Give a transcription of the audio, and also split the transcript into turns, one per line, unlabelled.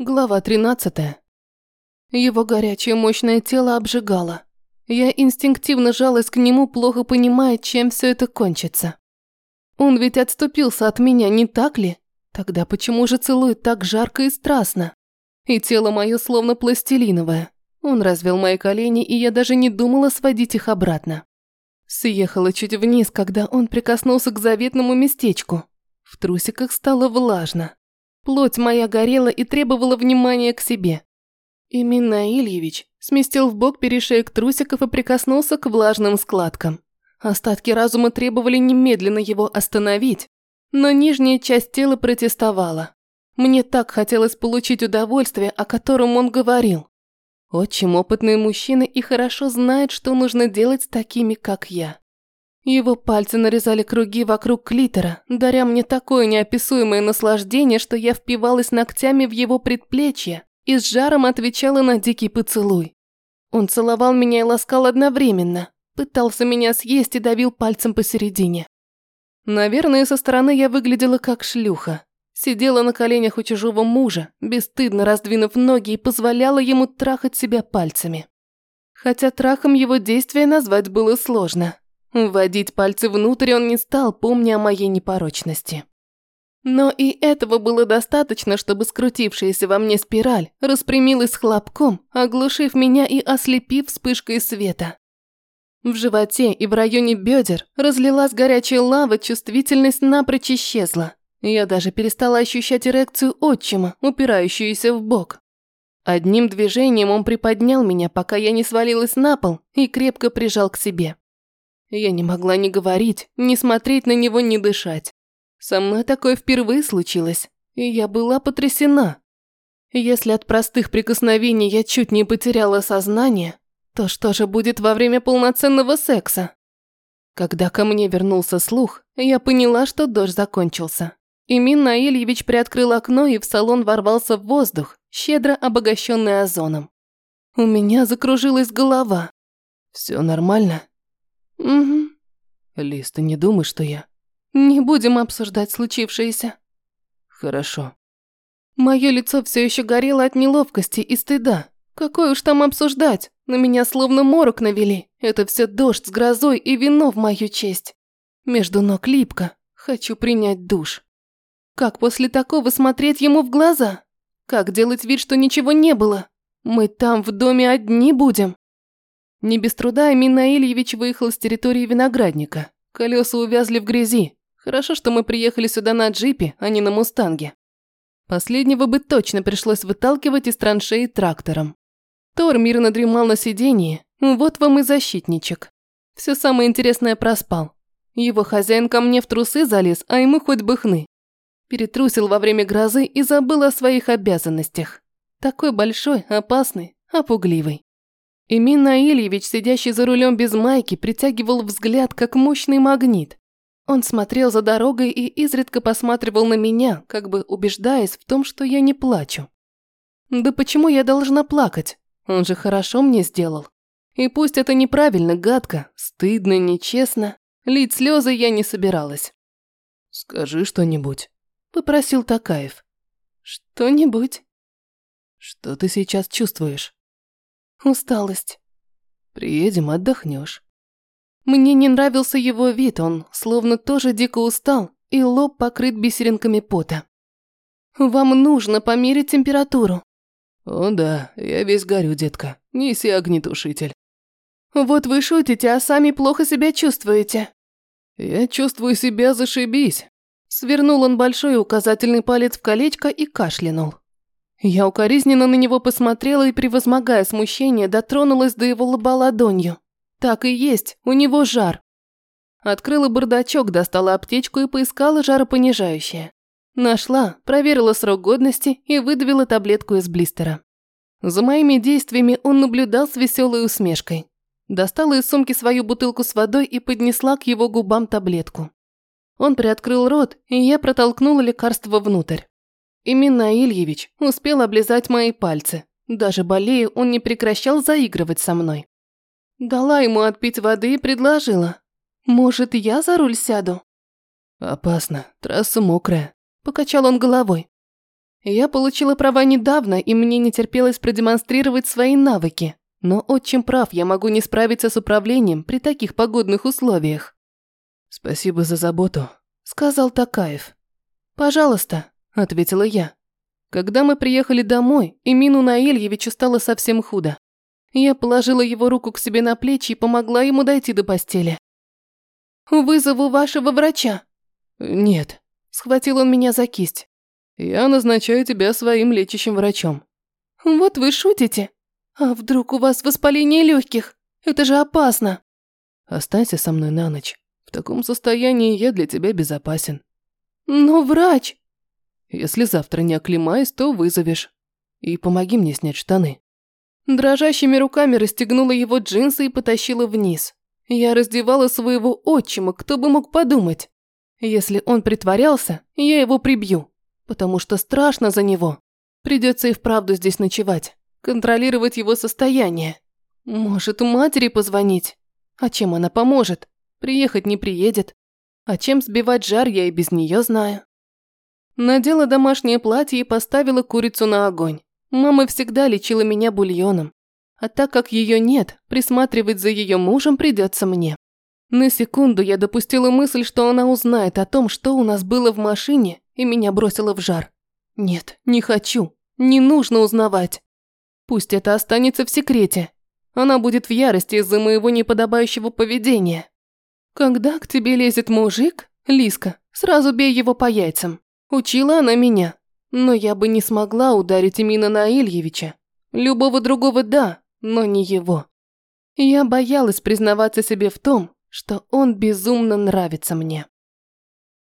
Глава 13. Его горячее мощное тело обжигало. Я инстинктивно жалась к нему, плохо понимая, чем все это кончится. Он ведь отступился от меня, не так ли? Тогда почему же целует так жарко и страстно? И тело мое словно пластилиновое. Он развел мои колени, и я даже не думала сводить их обратно. Съехала чуть вниз, когда он прикоснулся к заветному местечку. В трусиках стало влажно. Плоть моя горела и требовала внимания к себе. Именно Ильевич сместил в бок перешеек трусиков и прикоснулся к влажным складкам. Остатки разума требовали немедленно его остановить, но нижняя часть тела протестовала. Мне так хотелось получить удовольствие, о котором он говорил. Очень опытный мужчина и хорошо знает, что нужно делать с такими, как я. Его пальцы нарезали круги вокруг клитора, даря мне такое неописуемое наслаждение, что я впивалась ногтями в его предплечье и с жаром отвечала на дикий поцелуй. Он целовал меня и ласкал одновременно, пытался меня съесть и давил пальцем посередине. Наверное, со стороны я выглядела как шлюха. Сидела на коленях у чужого мужа, бесстыдно раздвинув ноги и позволяла ему трахать себя пальцами. Хотя трахом его действия назвать было сложно. Вводить пальцы внутрь он не стал, помня о моей непорочности. Но и этого было достаточно, чтобы скрутившаяся во мне спираль распрямилась хлопком, оглушив меня и ослепив вспышкой света. В животе и в районе бедер разлилась горячая лава, чувствительность напрочь исчезла. Я даже перестала ощущать эрекцию отчима, упирающуюся в бок. Одним движением он приподнял меня, пока я не свалилась на пол, и крепко прижал к себе. Я не могла ни говорить, ни смотреть на него, ни дышать. Со мной такое впервые случилось, и я была потрясена. Если от простых прикосновений я чуть не потеряла сознание, то что же будет во время полноценного секса? Когда ко мне вернулся слух, я поняла, что дождь закончился. Имин Наильевич приоткрыл окно, и в салон ворвался в воздух, щедро обогащенный озоном. У меня закружилась голова. Все нормально?» «Угу». «Лиз, ты не думай, что я...» «Не будем обсуждать случившееся». «Хорошо». Мое лицо все еще горело от неловкости и стыда. Какой уж там обсуждать? На меня словно морок навели. Это все дождь с грозой и вино в мою честь. Между ног липко. Хочу принять душ. Как после такого смотреть ему в глаза? Как делать вид, что ничего не было? Мы там в доме одни будем. Не без труда Амин Наильевич выехал с территории виноградника. Колеса увязли в грязи. Хорошо, что мы приехали сюда на джипе, а не на мустанге. Последнего бы точно пришлось выталкивать из траншеи трактором. Тор мирно дремал на сиденье. Вот вам и защитничек. Все самое интересное проспал. Его хозяин ко мне в трусы залез, а ему хоть бы хны. Перетрусил во время грозы и забыл о своих обязанностях. Такой большой, опасный, опугливый. Имин Наильевич, сидящий за рулем без майки, притягивал взгляд, как мощный магнит. Он смотрел за дорогой и изредка посматривал на меня, как бы убеждаясь в том, что я не плачу. Да почему я должна плакать? Он же хорошо мне сделал. И пусть это неправильно, гадко, стыдно, нечестно, лить слезы я не собиралась. «Скажи что-нибудь», – попросил Такаев. «Что-нибудь?» «Что ты сейчас чувствуешь?» Усталость. Приедем, отдохнешь. Мне не нравился его вид, он словно тоже дико устал, и лоб покрыт бисеринками пота. Вам нужно померить температуру. О да, я весь горю, детка. Неси огнетушитель. Вот вы шутите, а сами плохо себя чувствуете. Я чувствую себя зашибись. Свернул он большой указательный палец в колечко и кашлянул. Я укоризненно на него посмотрела и, превозмогая смущение, дотронулась до его лба ладонью. Так и есть, у него жар. Открыла бардачок, достала аптечку и поискала жаропонижающее. Нашла, проверила срок годности и выдавила таблетку из блистера. За моими действиями он наблюдал с веселой усмешкой. Достала из сумки свою бутылку с водой и поднесла к его губам таблетку. Он приоткрыл рот, и я протолкнула лекарство внутрь. Именно Ильевич успел облизать мои пальцы. Даже болея, он не прекращал заигрывать со мной. Дала ему отпить воды и предложила. «Может, я за руль сяду?» «Опасно, трасса мокрая», – покачал он головой. Я получила права недавно, и мне не терпелось продемонстрировать свои навыки. Но отчим прав, я могу не справиться с управлением при таких погодных условиях.
«Спасибо за заботу», –
сказал Такаев. «Пожалуйста», – ответила я. Когда мы приехали домой, Эмину Наильевичу стало совсем худо. Я положила его руку к себе на плечи и помогла ему дойти до постели. «Вызову вашего врача».
«Нет», –
схватил он меня за кисть.
«Я назначаю тебя своим лечащим врачом».
«Вот вы шутите? А вдруг у вас воспаление легких? Это же опасно».
«Останься со мной на ночь. В таком состоянии я для тебя безопасен».
«Но врач...»
«Если завтра не оклемаюсь, то вызовешь. И помоги мне снять штаны».
Дрожащими руками расстегнула его джинсы и потащила вниз. Я раздевала своего отчима, кто бы мог подумать. Если он притворялся, я его прибью, потому что страшно за него. Придется и вправду здесь ночевать, контролировать его состояние. Может, матери позвонить? А чем она поможет? Приехать не приедет. А чем сбивать жар, я и без нее знаю. Надела домашнее платье и поставила курицу на огонь. Мама всегда лечила меня бульоном. А так как ее нет, присматривать за ее мужем придется мне. На секунду я допустила мысль, что она узнает о том, что у нас было в машине, и меня бросило в жар. Нет, не хочу. Не нужно узнавать. Пусть это останется в секрете. Она будет в ярости из-за моего неподобающего поведения. Когда к тебе лезет мужик, Лиска, сразу бей его по яйцам. Учила она меня. Но я бы не смогла ударить Эмина Наильевича. Любого другого да, но не его. Я боялась признаваться себе в том, что он безумно нравится мне.